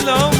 alone.